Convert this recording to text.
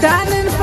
darling